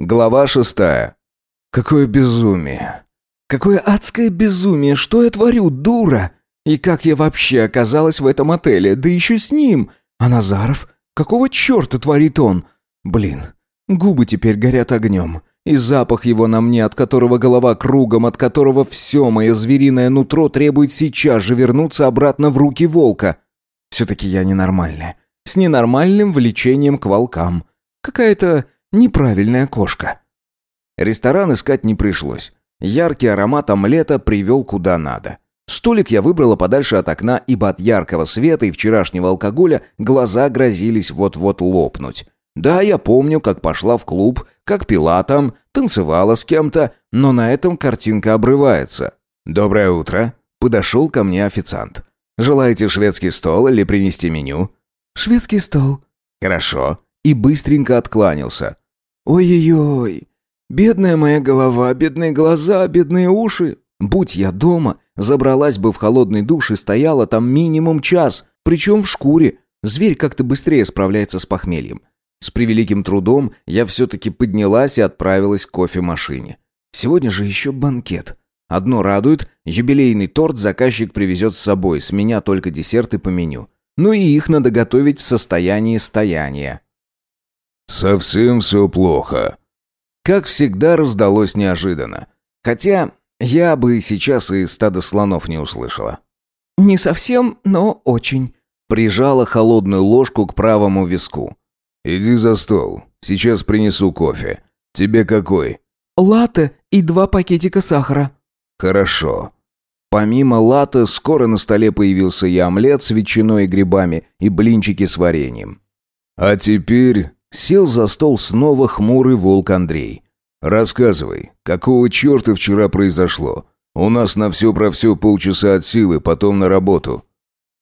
Глава шестая. Какое безумие. Какое адское безумие, что я творю, дура? И как я вообще оказалась в этом отеле, да еще с ним? А Назаров? Какого черта творит он? Блин, губы теперь горят огнем. И запах его на мне, от которого голова кругом, от которого все мое звериное нутро требует сейчас же вернуться обратно в руки волка. Все-таки я ненормальная. С ненормальным влечением к волкам. Какая-то неправильная кошка. Ресторан искать не пришлось. Яркий аромат омлета привел куда надо. Столик я выбрала подальше от окна, ибо от яркого света и вчерашнего алкоголя глаза грозились вот-вот лопнуть. Да, я помню, как пошла в клуб, как пила там, танцевала с кем-то, но на этом картинка обрывается. «Доброе утро», — подошел ко мне официант. «Желаете шведский стол или принести меню?» «Шведский стол». «Хорошо». И быстренько откланялся. «Ой-ой-ой, бедная моя голова, бедные глаза, бедные уши. Будь я дома, забралась бы в холодный душ и стояла там минимум час, причем в шкуре. Зверь как-то быстрее справляется с похмельем. С превеликим трудом я все-таки поднялась и отправилась к кофемашине. Сегодня же еще банкет. Одно радует, юбилейный торт заказчик привезет с собой, с меня только десерты по меню. Ну и их надо готовить в состоянии стояния. «Совсем все плохо». Как всегда раздалось неожиданно. Хотя я бы сейчас и стадо слонов не услышала. «Не совсем, но очень». Прижала холодную ложку к правому виску. «Иди за стол. Сейчас принесу кофе. Тебе какой?» «Латте и два пакетика сахара». «Хорошо». Помимо латте, скоро на столе появился и омлет с ветчиной и грибами, и блинчики с вареньем. А теперь сел за стол снова хмурый волк Андрей. «Рассказывай, какого черта вчера произошло? У нас на все про все полчаса от силы, потом на работу».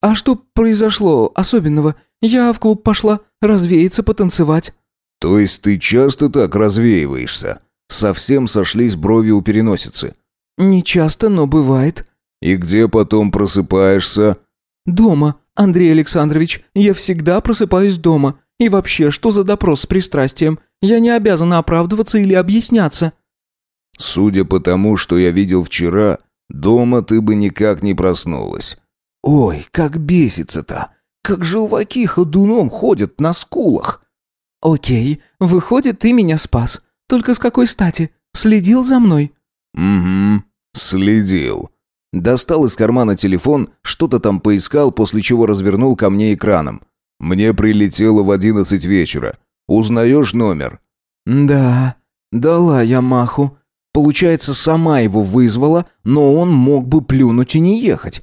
«А что произошло особенного? Я в клуб пошла, развеяться, потанцевать». «То есть ты часто так развеиваешься?» Совсем сошлись брови у переносицы. «Не часто, но бывает». «И где потом просыпаешься?» «Дома, Андрей Александрович. Я всегда просыпаюсь дома. И вообще, что за допрос с пристрастием? Я не обязана оправдываться или объясняться». «Судя по тому, что я видел вчера, дома ты бы никак не проснулась». «Ой, как бесится-то! Как желваки ходуном ходят на скулах!» «Окей, выходит, ты меня спас. Только с какой стати? Следил за мной?» «Угу, следил». Достал из кармана телефон, что-то там поискал, после чего развернул ко мне экраном. «Мне прилетело в одиннадцать вечера. Узнаешь номер?» «Да, дала я маху. Получается, сама его вызвала, но он мог бы плюнуть и не ехать.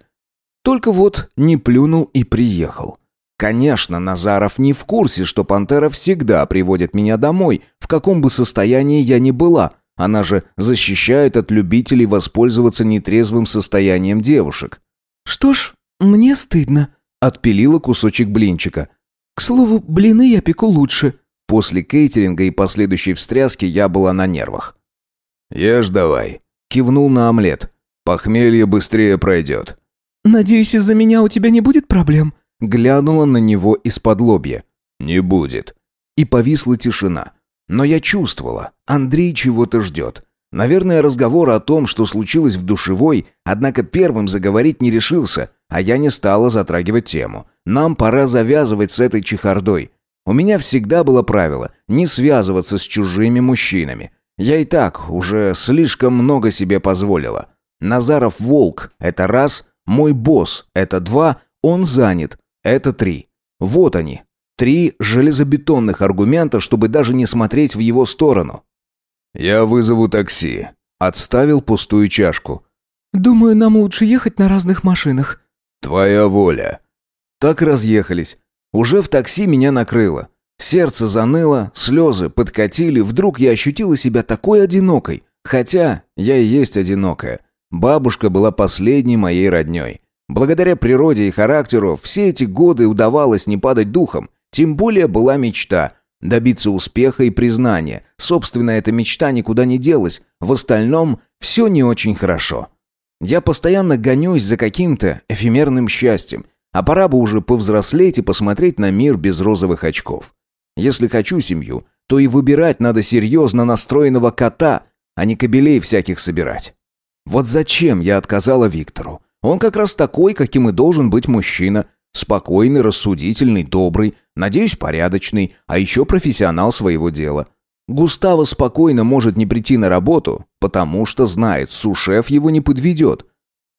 Только вот не плюнул и приехал. Конечно, Назаров не в курсе, что «Пантера» всегда приводит меня домой, в каком бы состоянии я ни была. Она же защищает от любителей воспользоваться нетрезвым состоянием девушек. «Что ж, мне стыдно», — отпилила кусочек блинчика. «К слову, блины я пеку лучше». После кейтеринга и последующей встряски я была на нервах. «Ешь давай», — кивнул на омлет. «Похмелье быстрее пройдет». «Надеюсь, из-за меня у тебя не будет проблем?» Глянула на него из-под лобья. «Не будет». И повисла тишина. Но я чувствовала, Андрей чего-то ждет. Наверное, разговор о том, что случилось в душевой, однако первым заговорить не решился, а я не стала затрагивать тему. Нам пора завязывать с этой чехардой. У меня всегда было правило не связываться с чужими мужчинами. Я и так уже слишком много себе позволила. Назаров волк – это раз, мой босс – это два, он занят – это три. Вот они, три железобетонных аргумента, чтобы даже не смотреть в его сторону. «Я вызову такси», – отставил пустую чашку. «Думаю, нам лучше ехать на разных машинах». «Твоя воля». Так разъехались. Уже в такси меня накрыло. Сердце заныло, слезы подкатили, вдруг я ощутила себя такой одинокой. Хотя я и есть одинокая. Бабушка была последней моей родней. Благодаря природе и характеру все эти годы удавалось не падать духом. Тем более была мечта – добиться успеха и признания. Собственно, эта мечта никуда не делась. В остальном все не очень хорошо. Я постоянно гонюсь за каким-то эфемерным счастьем, а пора бы уже повзрослеть и посмотреть на мир без розовых очков. Если хочу семью, то и выбирать надо серьезно настроенного кота, а не кобелей всяких собирать. Вот зачем я отказала Виктору? Он как раз такой, каким и должен быть мужчина. Спокойный, рассудительный, добрый, надеюсь, порядочный, а еще профессионал своего дела. Густаво спокойно может не прийти на работу, потому что знает, сушеф его не подведет.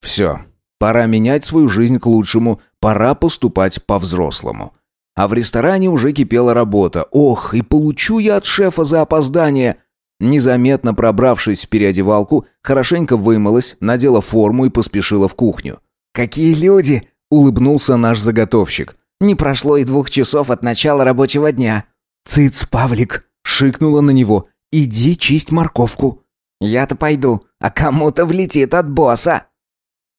Все, пора менять свою жизнь к лучшему, пора поступать по-взрослому. А в ресторане уже кипела работа. Ох, и получу я от шефа за опоздание. Незаметно пробравшись в переодевалку, хорошенько вымылась, надела форму и поспешила в кухню. «Какие люди!» — улыбнулся наш заготовщик. «Не прошло и двух часов от начала рабочего дня». «Цыц, Павлик!» — шикнула на него. «Иди чисть морковку». «Я-то пойду, а кому-то влетит от босса».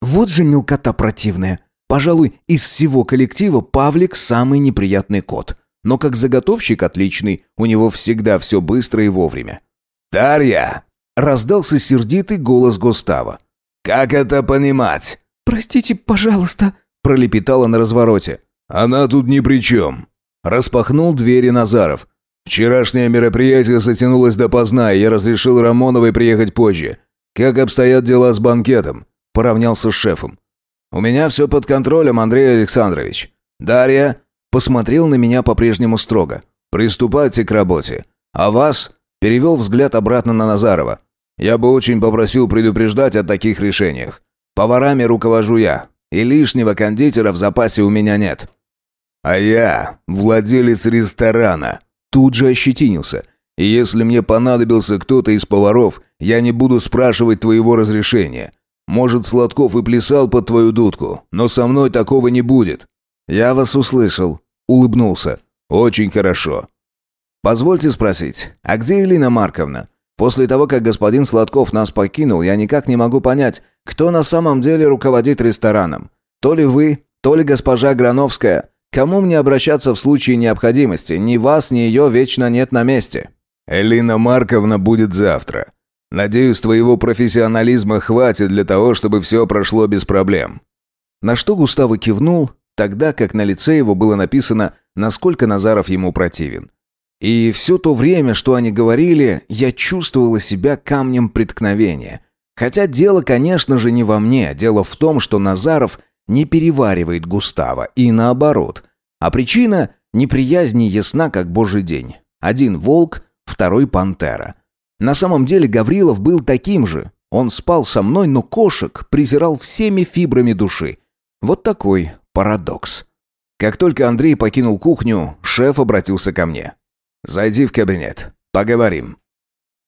Вот же мелкота противная. Пожалуй, из всего коллектива Павлик самый неприятный кот. Но как заготовщик отличный, у него всегда все быстро и вовремя. «Дарья!» — раздался сердитый голос Густава. «Как это понимать?» «Простите, пожалуйста», — пролепетала на развороте. «Она тут ни при чем». Распахнул двери Назаров. «Вчерашнее мероприятие затянулось допоздна, и я разрешил Рамоновой приехать позже. Как обстоят дела с банкетом?» Поравнялся с шефом. «У меня все под контролем, Андрей Александрович. Дарья...» Посмотрел на меня по-прежнему строго. «Приступайте к работе. А вас...» Перевел взгляд обратно на Назарова. «Я бы очень попросил предупреждать о таких решениях. Поварами руковожу я, и лишнего кондитера в запасе у меня нет». «А я владелец ресторана», тут же ощетинился. «И если мне понадобился кто-то из поваров, я не буду спрашивать твоего разрешения. Может, Сладков и плясал под твою дудку, но со мной такого не будет». «Я вас услышал», — улыбнулся. «Очень хорошо. Позвольте спросить, а где Элина Марковна? После того, как господин Сладков нас покинул, я никак не могу понять, кто на самом деле руководит рестораном. То ли вы, то ли госпожа Грановская. Кому мне обращаться в случае необходимости? Ни вас, ни ее вечно нет на месте». «Элина Марковна будет завтра. Надеюсь, твоего профессионализма хватит для того, чтобы все прошло без проблем». На что Густаво кивнул, тогда как на лице его было написано, насколько Назаров ему противен. И все то время, что они говорили, я чувствовала себя камнем преткновения. Хотя дело, конечно же, не во мне, дело в том, что Назаров не переваривает Густава, и наоборот. А причина неприязни ясна, как божий день. Один волк, второй пантера. На самом деле Гаврилов был таким же. Он спал со мной, но кошек презирал всеми фибрами души. Вот такой парадокс. Как только Андрей покинул кухню, шеф обратился ко мне. «Зайди в кабинет. Поговорим».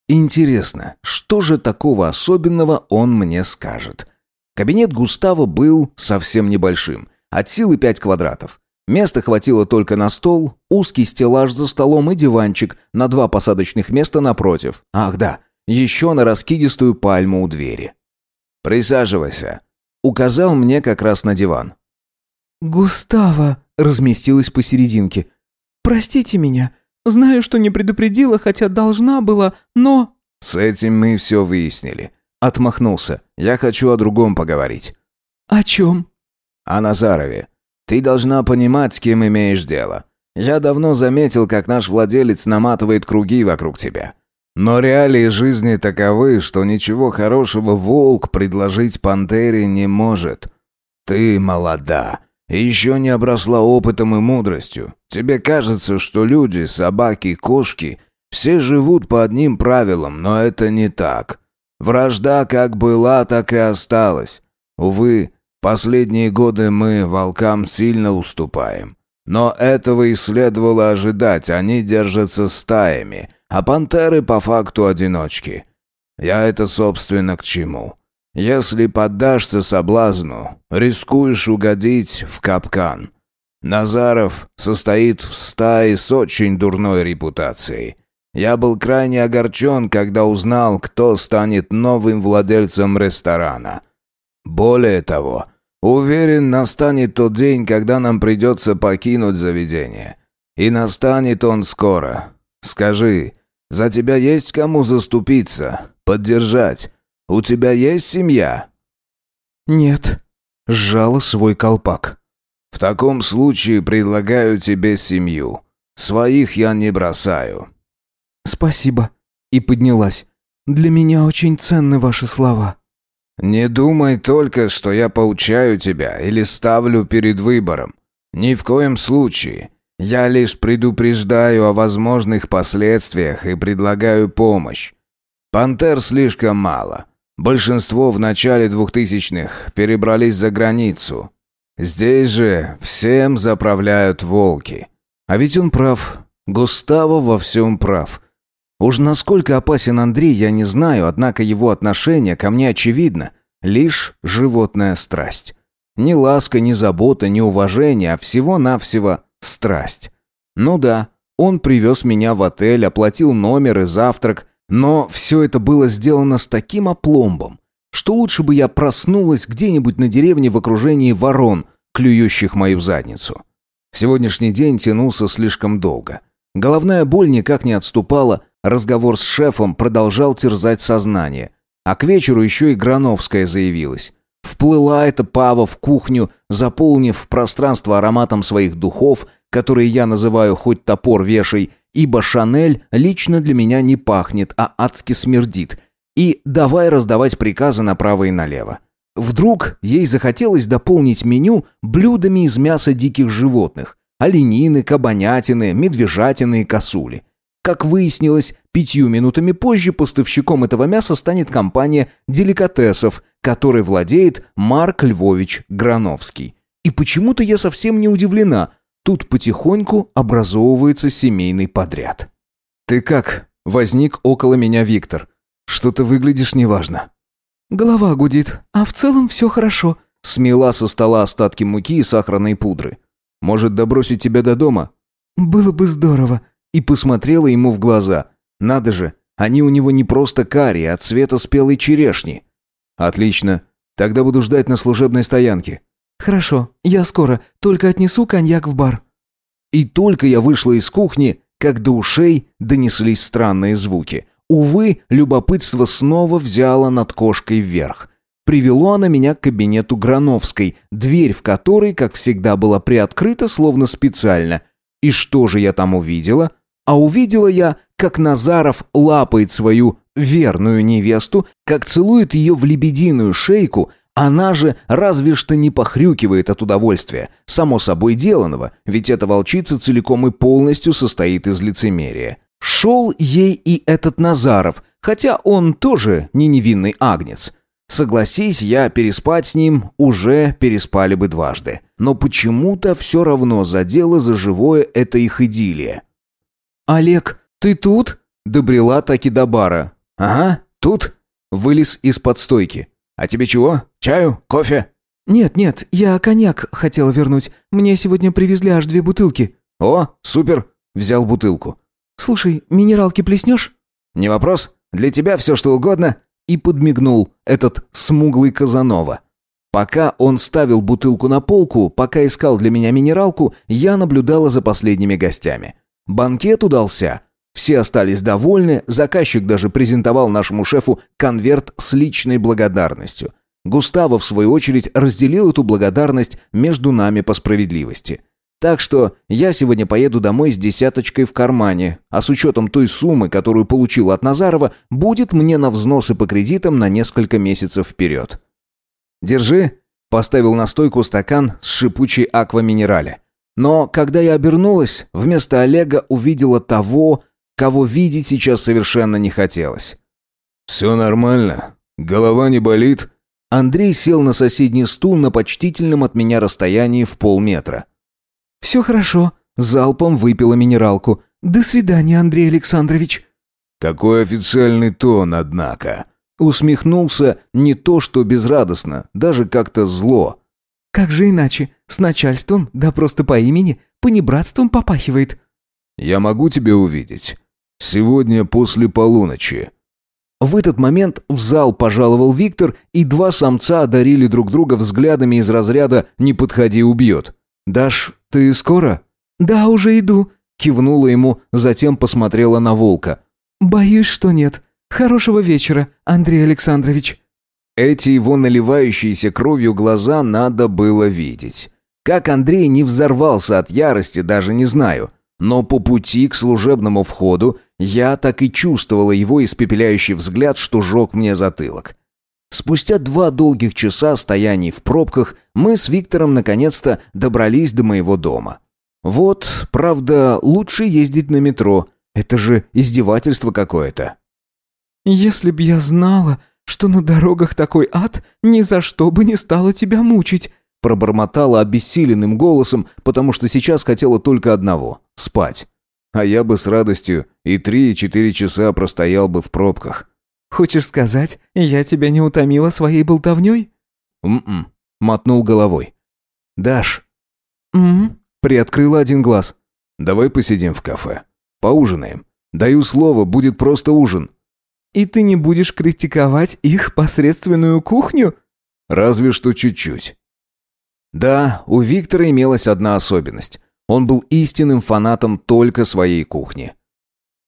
Интересно, что же такого особенного он мне скажет? Кабинет Густава был совсем небольшим, от силы пять квадратов. Места хватило только на стол, узкий стеллаж за столом и диванчик на два посадочных места напротив. Ах да, еще на раскидистую пальму у двери. «Присаживайся», — указал мне как раз на диван. «Густава», — разместилась посерединке. «Простите меня, знаю, что не предупредила, хотя должна была, но...» «С этим мы все выяснили», — отмахнулся. «Я хочу о другом поговорить». «О чем?» «О Назарове. Ты должна понимать, с кем имеешь дело. Я давно заметил, как наш владелец наматывает круги вокруг тебя. Но реалии жизни таковы, что ничего хорошего волк предложить пантере не может. Ты молода и еще не обросла опытом и мудростью. Тебе кажется, что люди, собаки, кошки все живут по одним правилам, но это не так. Вражда как была, так и осталась. Увы, Последние годы мы волкам сильно уступаем. Но этого и следовало ожидать, они держатся стаями, а пантеры по факту одиночки. Я это, собственно, к чему? Если поддашься соблазну, рискуешь угодить в капкан. Назаров состоит в стае с очень дурной репутацией. Я был крайне огорчен, когда узнал, кто станет новым владельцем ресторана. Более того, Уверен, настанет тот день, когда нам придется покинуть заведение. И настанет он скоро. Скажи, за тебя есть кому заступиться, поддержать? У тебя есть семья?» «Нет», — сжала свой колпак. «В таком случае предлагаю тебе семью. Своих я не бросаю». Спасибо. И поднялась. Для меня очень ценны ваши слова. Не думай только, что я поучаю тебя или ставлю перед выбором. Ни в коем случае. Я лишь предупреждаю о возможных последствиях и предлагаю помощь. Пантер слишком мало. Большинство в начале двухтысячных перебрались за границу. Здесь же всем заправляют волки. А ведь он прав. Густаво во всем прав. Уж насколько опасен Андрей, я не знаю, однако его отношение ко мне очевидно. Лишь животная страсть. Ни ласка, ни забота, ни уважение, а всего-навсего страсть. Ну да, он привез меня в отель, оплатил номер и завтрак, но все это было сделано с таким опломбом, что лучше бы я проснулась где-нибудь на деревне в окружении ворон, клюющих мою задницу. Сегодняшний день тянулся слишком долго. Головная боль никак не отступала, разговор с шефом продолжал терзать сознание. А к вечеру еще и Грановская заявилась. Вплыла эта пава в кухню, заполнив пространство ароматом своих духов, которые я называю хоть топор вешай, ибо Шанель лично для меня не пахнет, а адски смердит. И давай раздавать приказы направо и налево. Вдруг ей захотелось дополнить меню блюдами из мяса диких животных. Оленины, кабанятины, медвежатины и косули. Как выяснилось, пятью минутами позже поставщиком этого мяса станет компания «Деликатесов», которой владеет Марк Львович Грановский. И почему-то я совсем не удивлена. Тут потихоньку образовывается семейный подряд. «Ты как?» — возник около меня Виктор. «Что-то выглядишь неважно». «Голова гудит, а в целом все хорошо», — смела со стола остатки муки и сахарной пудры. «Может, добросить тебя до дома?» «Было бы здорово», и посмотрела ему в глаза. «Надо же, они у него не просто карие, а цвета спелой черешни». «Отлично. Тогда буду ждать на служебной стоянке». «Хорошо, я скоро, только отнесу коньяк в бар». И только я вышла из кухни, как до ушей донеслись странные звуки. Увы, любопытство снова взяло над кошкой вверх. Привело она меня к кабинету Грановской, дверь в которой, как всегда, была приоткрыта, словно специально. И что же я там увидела? А увидела я, как Назаров лапает свою верную невесту, как целует ее в лебединую шейку, она же разве что не похрюкивает от удовольствия, само собой деланного, ведь эта волчица целиком и полностью состоит из лицемерия. Шел ей и этот Назаров, хотя он тоже не невинный агнец. Согласись я переспать с ним, уже переспали бы дважды. Но почему-то все равно задело за живое это их идиллия. «Олег, ты тут?» — добрела таки до бара. «Ага, тут?» — вылез из-под стойки. «А тебе чего? Чаю? Кофе?» «Нет, нет, я коньяк хотела вернуть. Мне сегодня привезли аж две бутылки». «О, супер!» — взял бутылку. «Слушай, минералки плеснешь?» «Не вопрос. Для тебя все что угодно». И подмигнул этот смуглый Казанова. Пока он ставил бутылку на полку, пока искал для меня минералку, я наблюдала за последними гостями. Банкет удался. Все остались довольны, заказчик даже презентовал нашему шефу конверт с личной благодарностью. Густаво, в свою очередь, разделил эту благодарность между нами по справедливости. Так что я сегодня поеду домой с десяточкой в кармане, а с учетом той суммы, которую получил от Назарова, будет мне на взносы по кредитам на несколько месяцев вперед. «Держи», — поставил на стойку стакан с шипучей акваминерале. Но когда я обернулась, вместо Олега увидела того, кого видеть сейчас совершенно не хотелось. «Все нормально? Голова не болит?» Андрей сел на соседний стул на почтительном от меня расстоянии в полметра. «Все хорошо», — залпом выпила минералку. «До свидания, Андрей Александрович». «Какой официальный тон, однако». Усмехнулся не то что безрадостно, даже как-то зло. «Как же иначе? С начальством, да просто по имени, понебратством попахивает». «Я могу тебя увидеть? Сегодня после полуночи». В этот момент в зал пожаловал Виктор, и два самца одарили друг друга взглядами из разряда «не подходи, убьет». «Даш, ты скоро?» «Да, уже иду», — кивнула ему, затем посмотрела на волка. «Боюсь, что нет. Хорошего вечера, Андрей Александрович». Эти его наливающиеся кровью глаза надо было видеть. Как Андрей не взорвался от ярости, даже не знаю. но по пути к служебному входу я так и чувствовала его испепеляющий взгляд, что жег мне затылок. Спустя два долгих часа стояний в пробках мы с Виктором наконец-то добрались до моего дома. Вот, правда, лучше ездить на метро. Это же издевательство какое-то. «Если б я знала, что на дорогах такой ад, ни за что бы не стала тебя мучить», пробормотала обессиленным голосом, потому что сейчас хотела только одного — спать. А я бы с радостью и три, и четыре часа простоял бы в пробках. «Хочешь сказать, я тебя не утомила своей болтовней?» «М-м», мотнул головой. «Даш». «М-м», приоткрыла один глаз. «Давай посидим в кафе. Поужинаем. Даю слово, будет просто ужин». «И ты не будешь критиковать их посредственную кухню?» «Разве что чуть-чуть». Да, у Виктора имелась одна особенность. Он был истинным фанатом только своей кухни.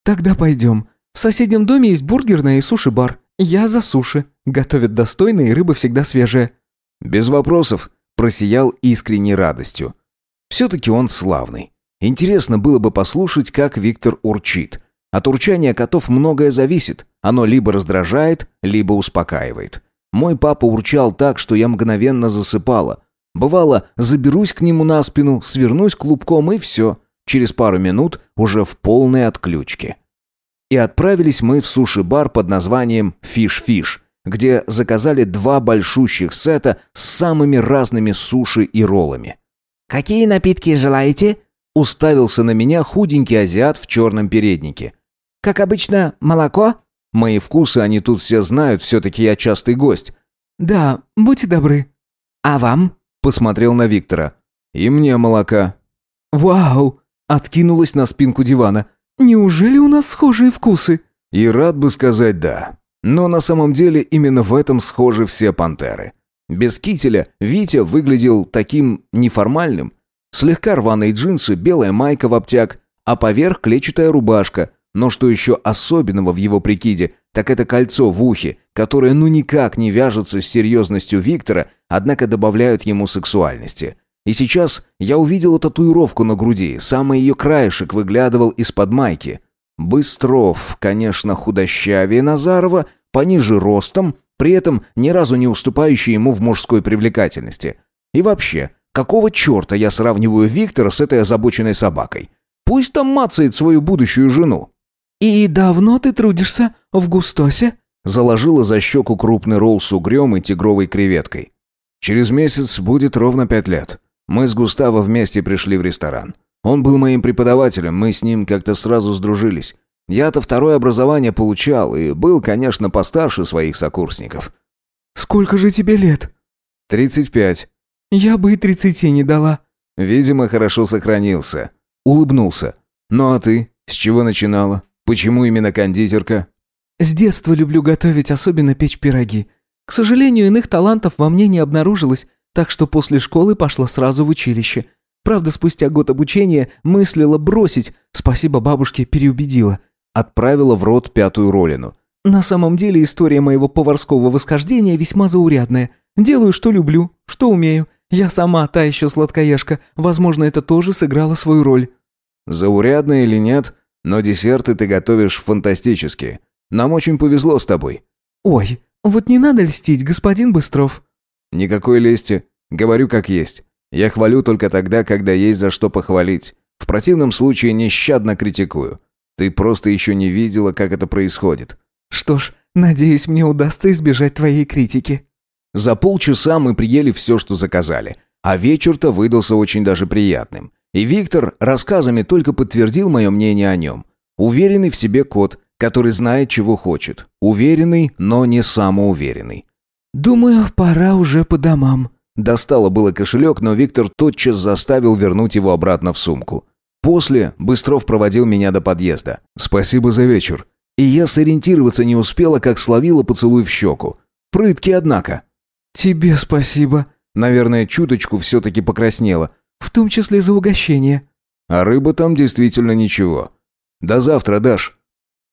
«Тогда пойдем. В соседнем доме есть бургерная и суши-бар. Я за суши. Готовят достойно и рыба всегда свежая». «Без вопросов», – просиял искренней радостью. «Все-таки он славный. Интересно было бы послушать, как Виктор урчит. От урчания котов многое зависит. Оно либо раздражает, либо успокаивает. Мой папа урчал так, что я мгновенно засыпала. Бывало, заберусь к нему на спину, свернусь клубком и все. Через пару минут уже в полной отключке. И отправились мы в суши-бар под названием «Фиш-Фиш», где заказали два большущих сета с самыми разными суши и роллами. «Какие напитки желаете?» Уставился на меня худенький азиат в черном переднике. «Как обычно, молоко?» Мои вкусы они тут все знают, все-таки я частый гость. «Да, будьте добры». «А вам?» Посмотрел на Виктора. «И мне молока». «Вау!» Откинулась на спинку дивана. Неужели у нас схожие вкусы? И рад бы сказать да. Но на самом деле именно в этом схожи все пантеры. Без кителя Витя выглядел таким неформальным. Слегка рваные джинсы, белая майка в обтяг, а поверх клетчатая рубашка. Но что еще особенного в его прикиде, так это кольцо в ухе, которое ну никак не вяжется с серьезностью Виктора, однако добавляют ему сексуальности. И сейчас я увидел татуировку на груди, самый ее краешек выглядывал из-под майки. Быстров, конечно, худощавее Назарова, пониже ростом, при этом ни разу не уступающий ему в мужской привлекательности. И вообще, какого черта я сравниваю Виктора с этой озабоченной собакой? Пусть там мацает свою будущую жену. «И давно ты трудишься в Густосе?» Заложила за щеку крупный ролл с угрем и тигровой креветкой. «Через месяц будет ровно пять лет. Мы с Густаво вместе пришли в ресторан. Он был моим преподавателем, мы с ним как-то сразу сдружились. Я-то второе образование получал и был, конечно, постарше своих сокурсников. «Сколько же тебе лет?» «Тридцать пять». «Я бы и тридцати не дала». Видимо, хорошо сохранился. Улыбнулся. «Ну а ты? С чего начинала? Почему именно кондитерка?» «С детства люблю готовить, особенно печь пироги. К сожалению, иных талантов во мне не обнаружилось, так что после школы пошла сразу в училище. Правда, спустя год обучения мыслила бросить, спасибо бабушке переубедила. Отправила в рот пятую ролину. На самом деле история моего поварского восхождения весьма заурядная. Делаю, что люблю, что умею. Я сама та еще сладкоежка. Возможно, это тоже сыграло свою роль. Заурядная или нет, но десерты ты готовишь фантастические. Нам очень повезло с тобой. Ой, вот не надо льстить, господин Быстров. Никакой лести. Говорю как есть. Я хвалю только тогда, когда есть за что похвалить. В противном случае нещадно критикую. Ты просто еще не видела, как это происходит. Что ж, надеюсь, мне удастся избежать твоей критики. За полчаса мы приели все, что заказали. А вечер-то выдался очень даже приятным. И Виктор рассказами только подтвердил мое мнение о нем. Уверенный в себе кот, который знает, чего хочет. Уверенный, но не самоуверенный. «Думаю, пора уже по домам». Достало было кошелек, но Виктор тотчас заставил вернуть его обратно в сумку. После Быстров проводил меня до подъезда. «Спасибо за вечер». И я сориентироваться не успела, как словила поцелуй в щеку. Прытки, однако. «Тебе спасибо». Наверное, чуточку все-таки покраснела. «В том числе за угощение». А рыба там действительно ничего. «До завтра, Даш».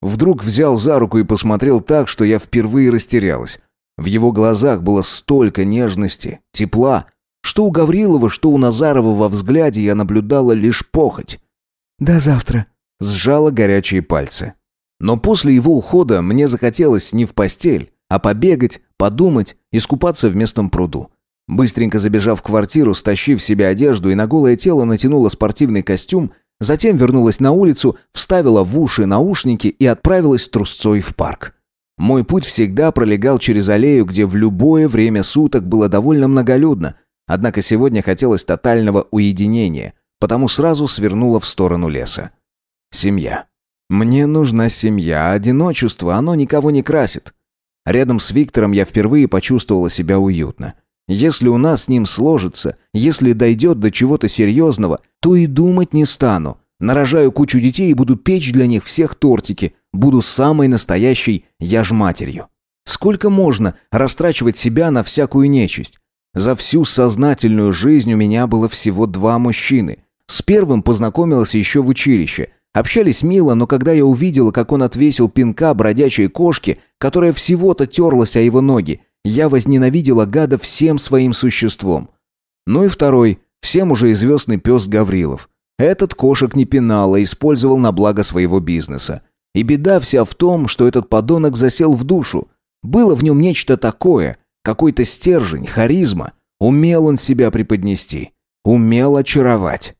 Вдруг взял за руку и посмотрел так, что я впервые растерялась. В его глазах было столько нежности, тепла, что у Гаврилова, что у Назарова во взгляде я наблюдала лишь похоть. «До завтра», — сжала горячие пальцы. Но после его ухода мне захотелось не в постель, а побегать, подумать, искупаться в местном пруду. Быстренько забежав в квартиру, стащив себе одежду и на голое тело натянула спортивный костюм, затем вернулась на улицу, вставила в уши наушники и отправилась трусцой в парк. Мой путь всегда пролегал через аллею, где в любое время суток было довольно многолюдно, однако сегодня хотелось тотального уединения, потому сразу свернула в сторону леса. Семья. Мне нужна семья, а одиночество, оно никого не красит. Рядом с Виктором я впервые почувствовала себя уютно. Если у нас с ним сложится, если дойдет до чего-то серьезного, то и думать не стану. Нарожаю кучу детей и буду печь для них всех тортики. Буду самой настоящей я ж матерью. Сколько можно растрачивать себя на всякую нечисть? За всю сознательную жизнь у меня было всего два мужчины. С первым познакомилась еще в училище. Общались мило, но когда я увидела, как он отвесил пинка бродячей кошке, которая всего-то терлась о его ноги, я возненавидела гада всем своим существом. Ну и второй, всем уже известный пес Гаврилов. Этот кошек не пинал, а использовал на благо своего бизнеса. И беда вся в том, что этот подонок засел в душу. Было в нем нечто такое, какой-то стержень, харизма. Умел он себя преподнести. Умел очаровать.